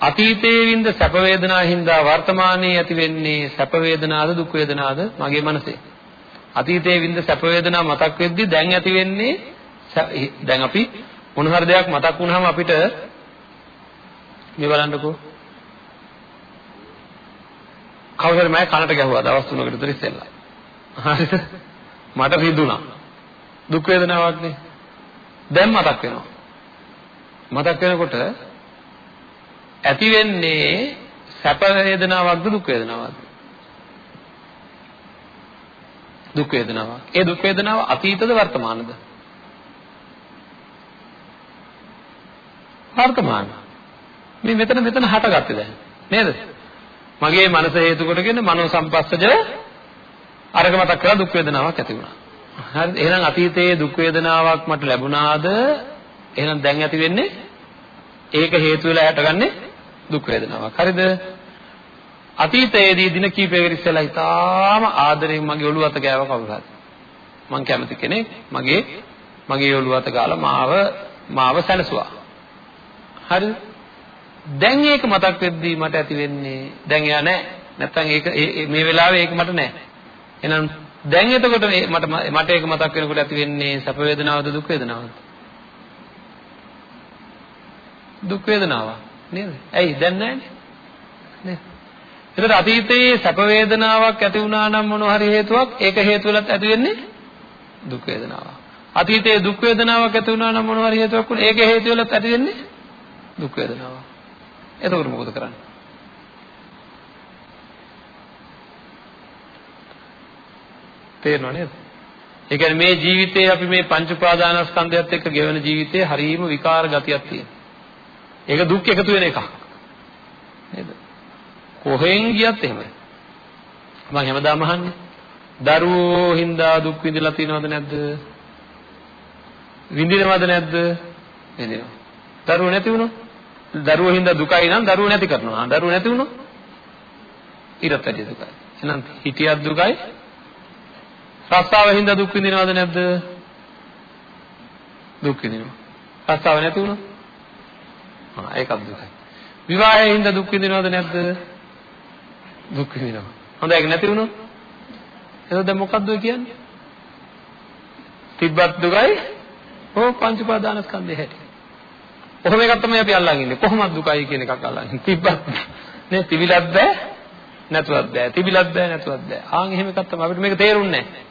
අතීතයේ වින්ද සැප වේදනා හින්දා වර්තමානයේ ඇති වෙන්නේ සැප වේදනාද දුක් වේදනාද මගේ මනසේ. අතීතයේ වින්ද සැප වේදනා මතක් වෙද්දි දැන් ඇති වෙන්නේ දැන් අපි මොන හරි දෙයක් මතක් වුනහම අපිට මේ බලන්නකෝ කවුරු හරි මම කනට ගැහුවා දවස් 3කට විතර ඉස්සෙල්ලා. හරිද? මට රිදුණා. දුක් වේදනාවක් නේ. දැන් මතක් වෙනවා. මතක් වෙනකොට ඇති වෙන්නේ සැප වේදනාවක්ද දුක් වේදනාවක්ද? දුක් වේදනාවක්. ඒ දුක් වේදනාව අතීතද වර්තමානද? වර්තමාන. මේ මෙතන මෙතන හටගත්තේ දැන්. නේද? මගේ මනස හේතු කොටගෙන මනෝ සංපස්සජ අරක මතක් කරලා දුක් වේදනාවක් ඇති වුණා. හරිද? එහෙනම් අතීතයේ දුක් වේදනාවක් මට ලැබුණාද? එහෙනම් දැන් ඇති වෙන්නේ ඒක හේතු වෙලා හටගන්නේ දුක් වේදනාවක්. හරිද? අතීතයේදී දින කීපයකට ඉස්සෙල්ලා ඉතාලම ආදරෙන් මගේ ඔළුව අත ගෑව කවුරු හරි. මං කැමති කෙනෙක් මගේ මගේ ඔළුව අත ගාලා මාව මාව සැලසුවා. හරිද? දැන් ඒක මතක් වෙද්දී මට ඇති වෙන්නේ දැන් එයා නැහැ. නැත්තම් ඒක මේ වෙලාවේ ඒක මට නැහැ. එහෙනම් දැන් එතකොට මට මට ඒක මතක් වෙනකොට ඇති වෙන්නේ සැප වේදනාවද දුක් වේදනාවද? දුක් වේදනාව නේද? ඇයි දැන් නැහැනේ? නේද? ඒතර අතීතයේ සැප වේදනාවක් ඇති වුණා නම් මොන හරි හේතුවක් ඒක හේතු වෙලත් ඇති වෙන්නේ දුක් වේදනාවක්. අතීතයේ දුක් වේදනාවක් ඇති වුණා නම් මොන හරි හේතුවක් වුණා ඒක හේතු වෙලත් ඇති වෙන්නේ දුක් වේදනාවක්. එතකොට මොකද කරන්නේ? තේරෙනව නේද? ඒ කියන්නේ මේ ජීවිතේ අපි මේ පංච උපාදානස්කන්ධයත් එක්ක ගෙවන ජීවිතේ හරීම විකාර ගතියක් තියෙනවා. ඒක දුක් එකතු වෙන එකක්. නේද? කොහෙන් ගියත් එහෙමයි. මම හැමදාම අහන්නේ දරුවෝ හින්දා දුක් විඳලා තියෙනවද නැද්ද? විඳිනවද නැද්ද? විඳිනවා. දරුවෝ නැති වුණොත් දරුවෝ හින්දා දුකයි නම් දරුවෝ නැති කරනවා. දරුවෝ නැති වුණොත් ඊටත් වැඩි දුකයි. එහෙනම් හිතියත් දුකයි රස්සාව හින්දා දුක් විඳිනවද නැද්ද? දුක් විඳිනවා. රස්සාව නැති වුණොත් ආ ඒකත් දුකයි. විවාහයෙන් හින්දා දුක් විඳිනවද නැද්ද? දුක් විඳිනවා. හොඳයි ඒක නැති වුණොත් එතකොට දැන් මොකද්ද ඔය කියන්නේ? තිබ්බත් දුකයි ඕ පංච උපාදානස්කන්ධය හැටි. කොහොම එකක් තමයි අපි අල්ලන් ඉන්නේ. කොහොමද දුකයි කියන එකක් අල්ලන් ඉන්නේ. තිබ්බත් නේ තිබිලත් බෑ නැතුවත් බෑ. තිබිලත් බෑ නැතුවත් බෑ. ආන් එහෙම එකක් තමයි අපිට මේක තේරුන්නේ නැහැ.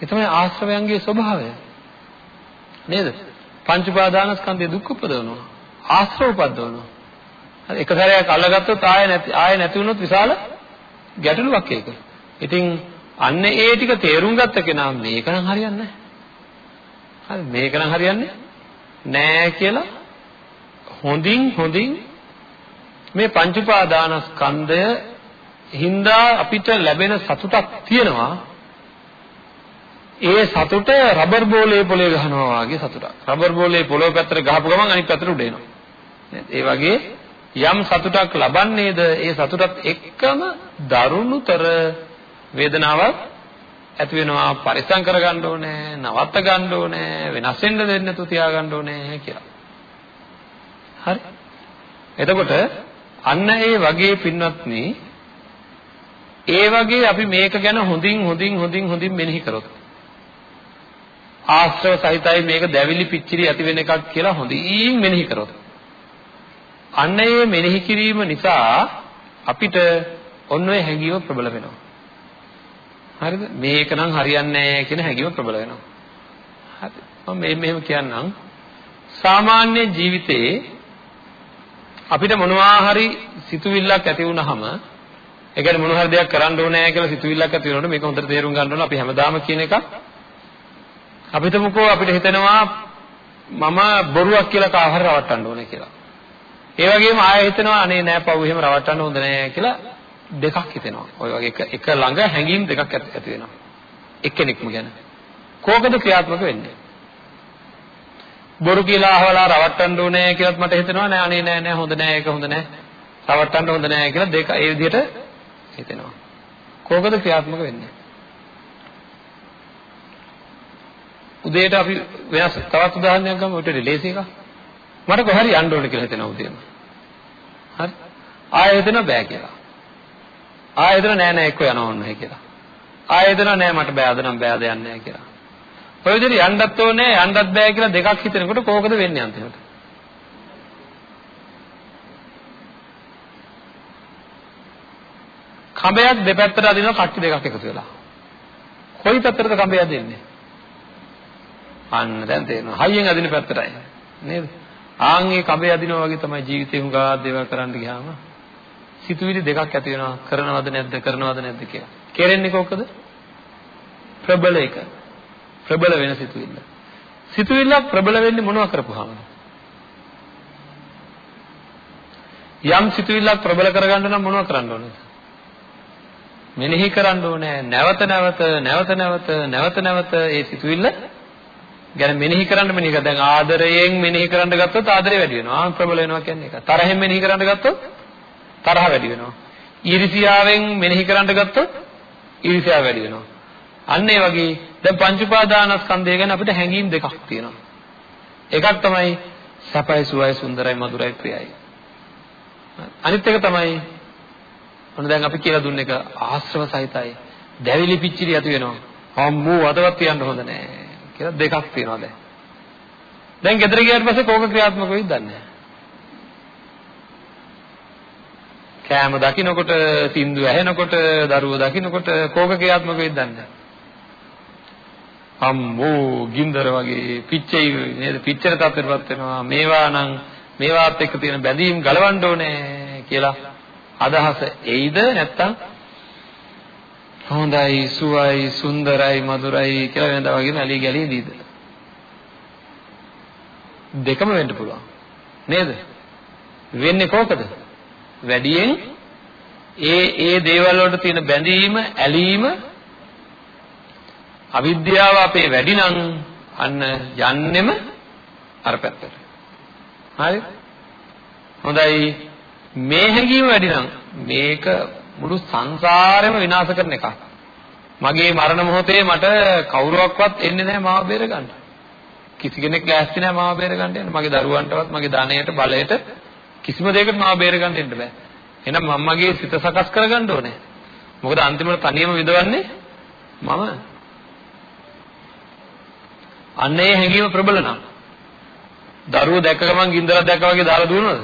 ඒ තමයි ආශ්‍රවයන්ගේ ස්වභාවය. නේද? පංච උපාදානස්කන්ධය දුක් උපදවනවා. ආශ්‍රව උපදවනවා. හරි එක සැරයක් අල්ලගත්තොත් ආය නැති ආය නැති වුණොත් විශාල ගැටලුවක් ඒක. ඉතින් අන්න ඒ ටික තේරුම් ගත්ත කෙනා මේක නම් හරියන්නේ නැහැ. හරි මේක නම් හරියන්නේ නෑ කියලා හොඳින් හොඳින් මේ පංච උපාදානස්කන්ධය හින්දා අපිට ලැබෙන සතුටක් තියෙනවා ඒ සතුට රබර් බෝලේ පොලේ ගහනවා වගේ සතුටක්. රබර් බෝලේ පොළොව පැත්තට ගහපු ගමන් අනිත් පැත්තට උඩ එනවා. නේද? ඒ වගේ යම් සතුටක් ලබන්නේද ඒ සතුටත් එක්කම දරුණුතර වේදනාවක් ඇති වෙනවා පරිසම් කරගන්න ඕනේ නවත්ත ගන්න ඕනේ වෙනස් වෙන්න දෙන්න නැතුව තියාගන්න ඕනේ කියලා. හරි. එතකොට අන්න ඒ වගේ පින්වත්නි ඒ වගේ අපි මේක ගැන හොඳින් හොඳින් හොඳින් හොඳින් මෙනෙහි කරොත් ආශ්‍රව සහිතයි මේක දැවිලි පිච්චිරි ඇති වෙන එකක් කියලා හොඳින් මෙනෙහි කරොත්. අන්න ඒ මෙනෙහි කිරීම නිසා අපිට ඔන්න ඔය හැඟීම ප්‍රබල වෙනවා. හරිද? මේක නම් හරියන්නේ නැහැ කියන හැඟීම ප්‍රබල වෙනවා. හරි. මම මේ මෙහෙම කියන්නම්. සාමාන්‍ය ජීවිතේ අපිට මොනවා හරි සිතුවිල්ලක් ඇති වුනහම ඒ කියන්නේ මොන හරි දෙයක් කරන්න ඕනේ කියලා සිතුවිල්ලක් ඇති වෙනකොට මේක හොඳට තේරුම් ගන්න ඕන අපි හැමදාම කියන එකක් අපි හිතමුකෝ අපිට හිතෙනවා මම බොරුවක් කියලා කාව හරි රවට්ටන්න ඕනේ කියලා. ඒ වගේම ආයෙ හිතෙනවා අනේ නෑ පව් එහෙම රවට්ටන්න හොඳ නෑ කියලා දෙකක් හිතෙනවා. ওই වගේ එක එක ළඟ හැඟීම් දෙකක් ඇති වෙනවා. එක්කෙනෙක්ම ගැන. කෝකද ක්‍රියාත්මක වෙන්නේ? බොරු කියලා අහවලා රවට්ටන්න ඕනේ කියලාත් මට හිතෙනවා නෑ අනේ නෑ නෑ හොඳ නෑ ඒක හොඳ නෑ. රවට්ටන්න හොඳ නෑ කියලා දෙක ඒ විදිහට හිතෙනවා. කෝකද ක්‍රියාත්මක වෙන්නේ? උදේට අපි වෙනස් තවත් උදාහරණයක් ගමු උඩට ලේසි එකක්. මට කොහරි යන්න ඕන කියලා හිතෙනවා උදේම. හරි. ආයෙ හිතෙන බෑ කියලා. ආයෙ හිතෙන නෑ නෑ එක්ක යනවා ඕනේ කියලා. ආයෙ හිතෙන නෑ මට බෑ අද නම් බෑ අද යන්නේ නෑ කියලා. ඔය විදිහට යන්නත් ඕනේ යන්නත් බෑ කියලා දෙකක් හිතෙනකොට කෝකද වෙන්නේ අන්තිමට? කඹයක් දෙපැත්තට අදිනවා කට්ටි දෙකක් එකතු වෙලා. කොයි පැත්තටද කඹය දෙන්නේ? අන්න දැන් තේරෙනවා. හයියෙන් අදින පැත්තටයි. නේද? ආන් ඒ කබේ අදිනවා වගේ තමයි ජීවිතේ හුඟා දේවල් කරන්න ගියාම සිතුවිලි දෙකක් ඇති වෙනවා. කරනවද නැද්ද කරනවද නැද්ද කියලා. කෙරෙන්නේ කොහොකද? ප්‍රබල එක. ප්‍රබල වෙන සිතුවිල්ල. සිතුවිල්ලක් ප්‍රබල වෙන්නේ මොනව කරපුවාම? යම් සිතුවිල්ලක් ප්‍රබල කරගන්න නම් මොනව කරන්න ඕනද? මෙනෙහි කරන්න ඕනේ නැවත නැවත නැවත නැවත නැවත නැවත ඒ සිතුවිල්ල ගැන මෙනෙහි කරන්න මෙනෙහි කරා. දැන් ආදරයෙන් මෙනෙහි කරන්න ගත්තොත් ආදරය වැඩි වෙනවා. ආ ප්‍රබල වෙනවා කියන්නේ ඒක. තරහෙන් මෙනෙහි කරන්න ගත්තොත් තරහ වැඩි වෙනවා. ඊර්ෂියාවෙන් මෙනෙහි කරන්න ගත්තොත් ඊර්ෂියාව වැඩි වෙනවා. අන්න ඒ වගේ දැන් පංච උපාදානස්කන්ධය ගැන අපිට හැඟීම් දෙකක් තියෙනවා. එකක් තමයි සපයි සුවයි සුන්දරයි මధుරයි ප්‍රියයි. අනිත් එක තමයි ඔන්න දැන් අපි කියලා දුන්න එක ආශ්‍රව සහිතයි. දැවිලි පිච්චිලි ඇති වෙනවා. අම්මෝ අදවත් තියන්න හොඳ නෑ. කියලා දෙකක් තියෙනවා දැන්. දැන් ගෙදර ගියාට පස්සේ කෝක ක්‍රියාත්මක වෙයිද දන්නේ නැහැ. කෑම දකින්නකොට, සින්දු ඇහෙනකොට, දරුවෝ දකින්නකොට කෝක ක්‍රියාත්මක වෙයිද දන්නේ නැහැ. අම්මෝ ගින්දර වගේ පිච්චෙයි නේද? පිච්චර තත්ත්වයටපත් වෙනවා. මේවා නම් මේවාත් එක්ක තියෙන බැඳීම් ගලවන්න ඕනේ කියලා අදහස එයිද නැත්තම්? හොඳයි සුවයි සුන්දරයි මధుරයි කියලා වෙනදා වගේම ඇලි ගලී දීද? දෙකම වෙන්න පුළුවන්. නේද? වෙන්නේ කොහොකද වැඩියෙන් ඒ ඒ දේවල් වලට තියෙන බැඳීම ඇලීම අවිද්‍යාව අපේ වැඩි නම් අන්න යන්නෙම අර පැත්තට හරි හොඳයි මේ හැඟීම වැඩි නම් මේක මුළු සංසාරෙම විනාශ කරන එකක්. මගේ මරණ මොහොතේ මට කවුරුවක්වත් එන්නේ නැහැ මාව බේරගන්න. කිසි කෙනෙක් ලෑස්ති නැහැ මාව බේරගන්න යන්න. මගේ දරුවන්ටවත් මගේ ධනයට බලයට කිසිම දෙයකට මාව බේරගන්න එන්න බෑ. එහෙනම් මම මගේ සිත සකස් කරගන්න ඕනේ. මොකද අන්තිමට තනියම විඳවන්නේ මම. අන්න ඒ හැඟීම ප්‍රබල නම් දරුවෝ දැක්ක ගමන් ගින්දරක් දැක්කා වගේ දාලා දුවනවද?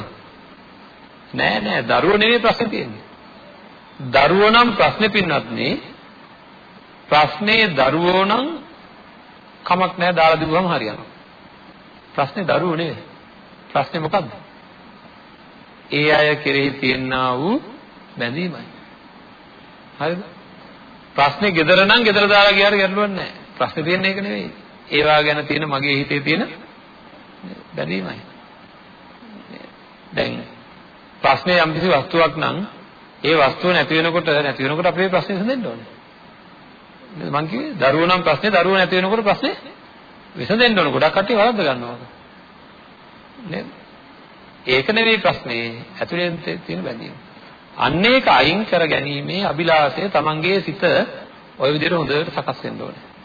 නෑ නෑ දරුවෝ නෙවෙයි ප්‍රශ්නේ තියෙන්නේ. දරුවෝ නම් ප්‍රශ්නේ පින්නත් නේ ප්‍රශ්නේ දරුවෝ නම් කමක් නෑ දාලා දිවුවම හරියනවා. ප්‍රශ්නේ දරුවෝ නෙවෙයි. ප්‍රශ්නේ මොකද්ද? ඒ අය කෙරෙහි තියෙනා වූ බැඳීමයි. හරිද? ප්‍රශ්නේ gedara නම් gedara දාලා ගියාට ගැටලුවක් නෑ. ප්‍රශ්නේ තියෙන්නේ ඒක නෙවෙයි. ඒවා ගැන තියෙන මගේ හිතේ තියෙන බැඳීමයි. දැන් ප්‍රශ්නේ යම්කිසි වස්තුවක් නම් ඒ වස්තුව නැති වෙනකොට නැති වෙනකොට අපේ ප්‍රශ්නේ විසඳෙන්න ඕනේ. නේද මං කිව්වේ දරුවෝ නම් ප්‍රශ්නේ දරුවෝ නැති වෙනකොට ප්‍රශ්නේ විසඳෙන්න ඕනේ. ගොඩක් කට්ටිය වරද්ද ගන්නවා. නේද? ඒක නෙවෙයි ප්‍රශ්නේ. ඇතුලෙන් තියෙන බැඳීම. අන්න ඒක අයින් කර ගැනීමේ අභිලාෂය තමන්ගේ සිත ওই විදිහට හොඳට සකස් වෙන්න ඕනේ.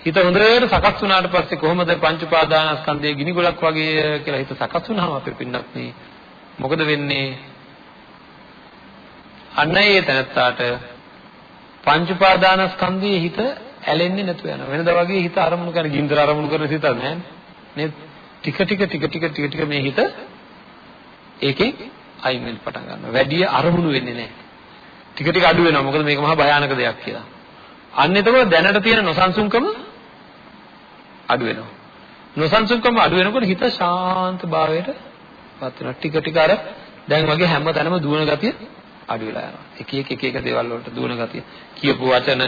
හිත හොඳට සකස් වුණාට පස්සේ කොහොමද පංච උපාදානස්කන්ධයේ ගිනි ගොඩක් වගේ කියලා හිත සකස් වුණාම අපේ පින්නත් නේ මොකද වෙන්නේ? අන්න ඒ තැනත්තාට පංච උපාදානස්කන්ධයේ හිත ඇලෙන්නේ නැතුව යනවා. වෙනදා වගේ හිත අරමුණු කරන ගින්දර අරමුණු කරන සිතක් නැහැ නේද? ටික ටික ටික ටික ටික ටික මේ හිත ඒකෙන් අයින් වෙන්න පටන් ගන්නවා. වැඩි අරමුණු වෙන්නේ නැහැ. ටික ටික අඩු වෙනවා. මොකද මේක මහා භයානක දෙයක් කියලා. අන්න එතකොට දැනට තියෙන නොසන්සුන්කම අඩු වෙනවා. නොසන්සුන්කම අඩු වෙනකොට හිත ශාන්ත භාවයට පත් වෙනවා. ටික ටික අර දැන් වගේ හැම තැනම දුවන ගතිය අඩු වෙලා යනවා. එක එක එක එක දේවල් වලට දුවන ගතිය. කියපු වචන,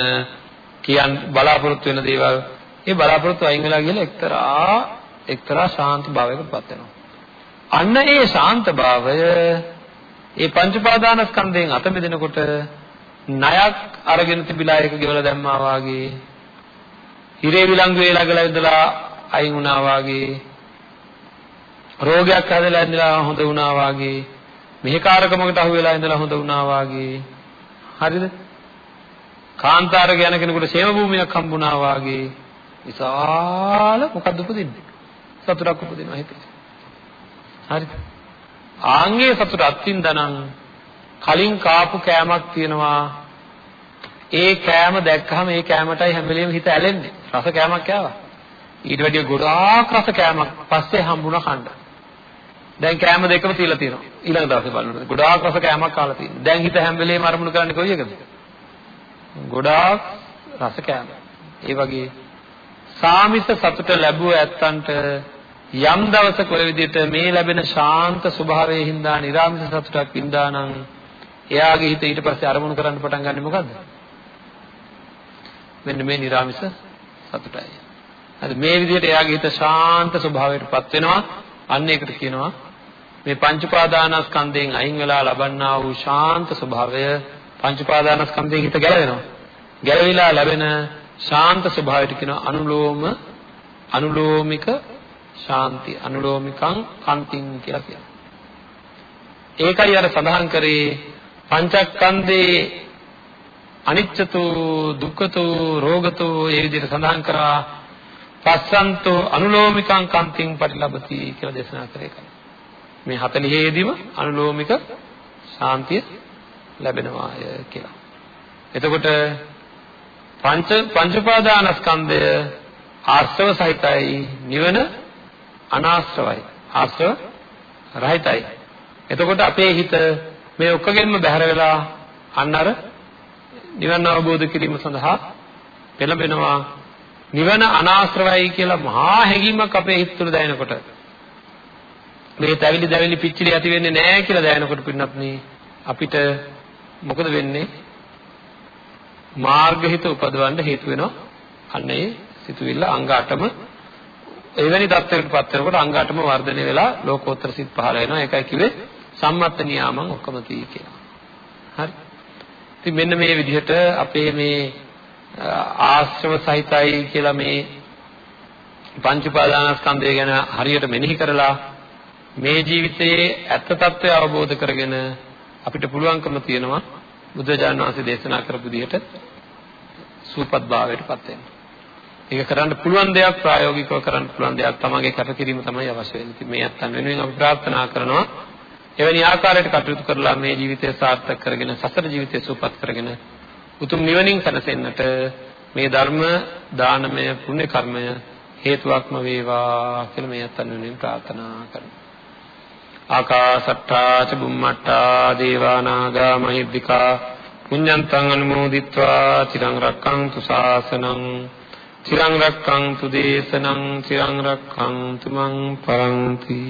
කියන් බලාපොරොත්තු වෙන දේවල්, ඒ බලාපොරොත්තු අයින් වෙලා ගිහලා එක්තරා එක්තරා ශාන්ත භාවයකට පත් වෙනවා. අන්න ඒ ශාන්ත භාවය ඒ පංච පාදානස්කන්ධයෙන් අත මෙදෙනකොට ණයක් අරගෙන තිබිලා ඒක ගෙවලා දැම්මා වාගේ හිරේ විලංගු වේලා ගලා ඉඳලා අයින් වුණා වාගේ රෝගයක් හැදලා ඉඳලා හොඳ වුණා වාගේ මෙහෙකාරකමකට අහු වෙලා ඉඳලා හොඳ වුණා වාගේ. හරිද? කාන්තාරක යන කෙනෙකුට ෂේම භූමියක් හම්බුණා වාගේ. විශාල මොකද්ද උපදින්නේ? සතුටක් උපදිනවා හිතේ හරිද? ආන්ගේ සතුට අත්විඳනනම් කලින් කාපු කෑමක් තියෙනවා. ඒ කෑම දැක්කහම ඒ කෑමටයි හැම වෙලෙම හිත ඇලෙන්නේ රස කෑමක් කෑවා ඊට වැඩිය ගොඩාක් රස කෑමක් පස්සේ හම්බුණා කන්න දැන් කෑම දෙකම තියලා තියෙනවා. ඊළඟ දවසේ බලනකොට ගොඩාක් රස කෑමක් කාලා තියෙනවා. දැන් හිත හැම වෙලේම අරමුණු කරන්නේ කොයි එකද? ගොඩාක් රස කෑම. ඒ වගේ සාමිස සතුට ලැබුව ඇත්තන්ට යම් දවසක ඔය විදිහට මේ ලැබෙන ශාන්ත ස්වභාවයේ හින්දා නිරාමිස සතුටක් වින්දා නම් එයාගේ හිත ඊට පස්සේ අරමුණු කරන්න පටන් ගන්නේ මොකද්ද? මෙන්න මේ නිරාමිස සතුටයි. හරි මේ විදිහට එයාගේ හිත ශාන්ත ස්වභාවයටපත් වෙනවා. අන්න ඒකට කියනවා මේ පංච උපාදානස්කන්ධයෙන් අයින් වෙලා ලබන්නා වූ ශාන්ත ස්වභාවය පංච උපාදානස්කන්ධයෙන් හිත ගැලවෙනවා. ගැලවිලා ලැබෙන ශාන්ත ස්වභාවයට කියනවා අනුලෝම අනුලෝමික ශාන්ති අනුලෝමිකං කාන්තිං කියලා කියනවා. ඒකයි අර සඳහන් කරේ පංචස්කන්ධේ අනිච්චතු දුක්ඛතු රෝගතු ඒ විදිහට සඳහන් කරා පස්සන්තෝ අනුලෝමිකං කාන්තිං පරිලබති කියලා දේශනා කරේ කලින්. මේ 40 ෙදිම අනුලෝමික ශාන්තිය ලැබෙනවාය කියලා. එතකොට පංච පංච උපාදානස්කන්ධය ආශ්‍රව සහිතයි නිවන අනාශ්‍රවයි. ආශ්‍රව රහිතයි. එතකොට අපේ හිත මේ ඔක්කොගෙන්ම බැහැර වෙලා අන්න අර නිවන අවබෝධ කිරීම සඳහා පෙළඹෙනවා. නිවන අනාශ්‍රවයි කියලා මහා හැඟීමක් අපේ හිත තුළ දැනෙනකොට මේ තැවිලි දැවිලි පිච්චිලි ඇති වෙන්නේ නැහැ කියලා දැනනකොට පින්නත් නේ අපිට මොකද වෙන්නේ මාර්ගහිත උපදවන්න හේතු වෙනවා. අන්න ඒ සිතුවිල්ල අංග 8ම එවැනි தත්වයකටපත් වෙනකොට අංග 8ම වර්ධනය වෙලා ලෝකෝත්තර සිත් පහළ වෙනවා. ඒකයි කිව්වේ සම්මත්ත නියාමං ඔක්කොම තී කියලා. හරි. ඉතින් මෙන්න මේ විදිහට අපේ මේ ආශ්‍රව සහිතයි කියලා මේ පංච උපාදානස්කන්ධය ගැන හරියට මෙනෙහි කරලා මේ ජීවිතයේ ඇත්ත తත්වය අවබෝධ කරගෙන අපිට පුළුවන්කම තියෙනවා බුදුරජාණන් වහන්සේ දේශනා කරපු විදිහට සූපත් භාවයටපත් වෙන්න. ඒක කරන්න පුළුවන් දෙයක් ප්‍රායෝගිකව කරන්න පුළුවන් දෙයක් තමගේ කටකිරීම තමයි අවශ්‍ය වෙන්නේ. ඉතින් මේ අත්තන් වෙනුවෙන් අපි ප්‍රාර්ථනා කරනවා එවැනි ආකාරයට කටයුතු කරලා මේ ජීවිතය සාර්ථක කරගෙන සසර ජීවිතය සූපත් කරගෙන උතුම් නිවනින් සැනසෙන්නට මේ ධර්ම දානමය පුණ්‍ය කර්මය හේතුවක්ම වේවා කියලා මේ අත්තන් වෙනුවෙන් ප්‍රාර්ථනා කරනවා. ආකාසට්ටා ච බුම්මට්ටා දේවා නාග මහිද්దికා පුඤ්ඤන්තං අනුමෝදිත්වා චිරං රක්ඛන්තු ශාසනං චිරං රක්ඛන්තු දේශනං චිරං රක්ඛන්තු මං පරන්ති